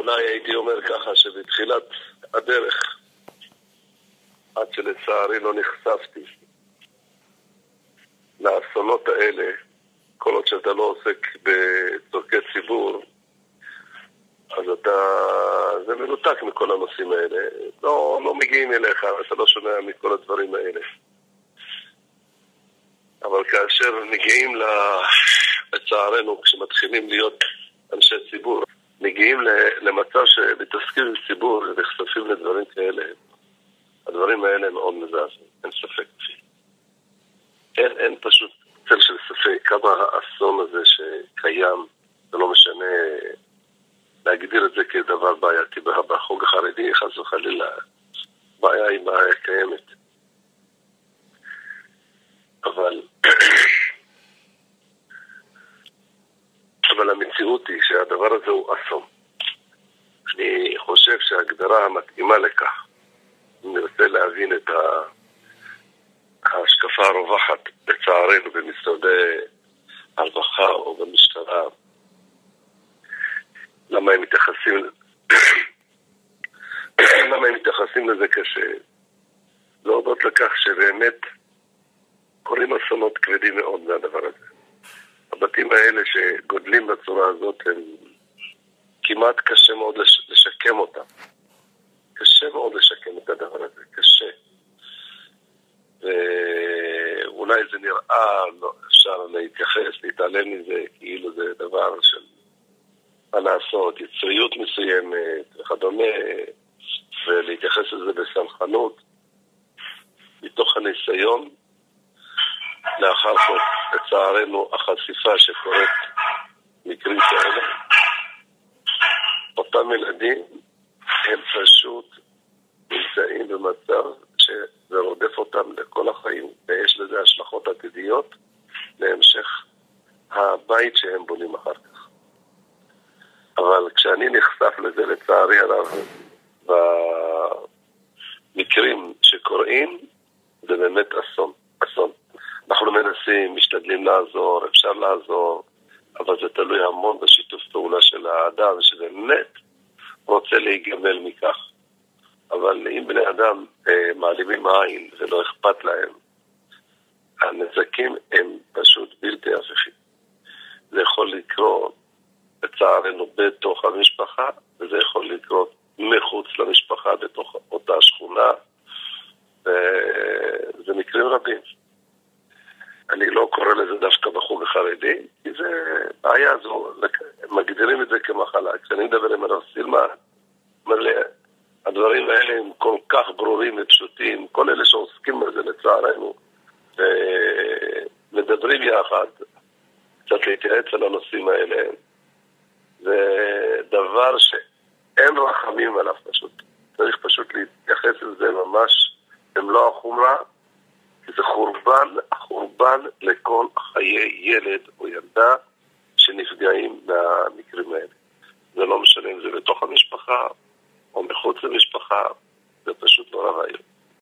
אולי הייתי אומר ככה שבתחילת הדרך, עד שלצערי לא נחשפתי לאסונות האלה, כל עוד שאתה לא עוסק בצורכי ציבור, אז אתה... זה מנותק מכל הנושאים האלה. לא, לא מגיעים אליך, אתה לא שומע מכל הדברים האלה. אבל כאשר מגיעים, לצערנו, כשמתחילים להיות אנשי ציבור, מגיעים למצב שמתעסקים עם ציבור ונחשפים לדברים כאלה, הדברים האלה מאוד מזעזעים, אין ספק. אין, אין פשוט צל של ספק כמה האסון הזה שקיים, זה לא משנה להגדיר את זה כדבר בעייתי בחוג החרדי, חס וחלילה, בעיה היא בעיה קיימת. אבל, אבל המציאות היא שהדבר הזה הוא אסון. אני חושב שההגדרה המתאימה לכך, אם נרצה להבין את ההשקפה הרווחת, לצערנו, במשרדי הרווחה או במשטרה, למה הם מתייחסים למה הם מתייחסים לזה קשה? להודות לכך שבאמת קורים אסונות כבדים מאוד מהדבר הזה. הבתים האלה שגודלים בצורה הזאת, הם כמעט קשה מאוד לש... לשקם אותם. קשה מאוד לשקם את הדבר הזה, קשה. ואולי זה נראה, לא אפשר להתייחס, להתעלם מזה, כאילו זה דבר של מה לעשות, יצריות מסוימת וכדומה, ולהתייחס לזה בסלחנות, מתוך הניסיון לאחר זאת, לצערנו, החשיפה שקורית מקרים כאלה. אותם ילדים הם פשוט נמצאים במצב שזה רודף אותם לכל החיים, ויש לזה השלכות עתידיות להמשך הבית שהם בונים אחר כך. אבל כשאני נחשף לזה, לצערי הרב, במקרים שקורים, זה באמת אסון. מנסים, משתדלים לעזור, אפשר לעזור, אבל זה תלוי המון בשיתוף פעולה של האדם, שבאמת רוצה להיגמל מכך. אבל אם בני אדם אה, מעלימים עין ולא אכפת להם, הנזקים הם פשוט בלתי הפיכים. זה יכול לקרות, לצערנו, בתוך המשפחה, וזה יכול לקרות מחוץ למשפחה, בתוך אותה שכונה. וזה מקרים רבים. אני לזה דווקא בחוג החרדי, כי זה בעיה זו, מגדירים את זה כמחלה. כשאני מדבר עם הרב סילמן, מלא, הדברים האלה הם כל כך ברורים ופשוטים, כל אלה שעוסקים בזה לצערנו, ומדברים יחד, קצת להתייעץ על הנושאים האלה, זה דבר שאין רחמים עליו פשוט. צריך פשוט להתייחס לזה ממש במלוא החומרה, זה חורבן, חורבן לכל חיי ילד או ילדה שנפגעים מהמקרים האלה. זה לא משנה אם זה בתוך המשפחה או מחוץ למשפחה, זה פשוט נורא ואיום.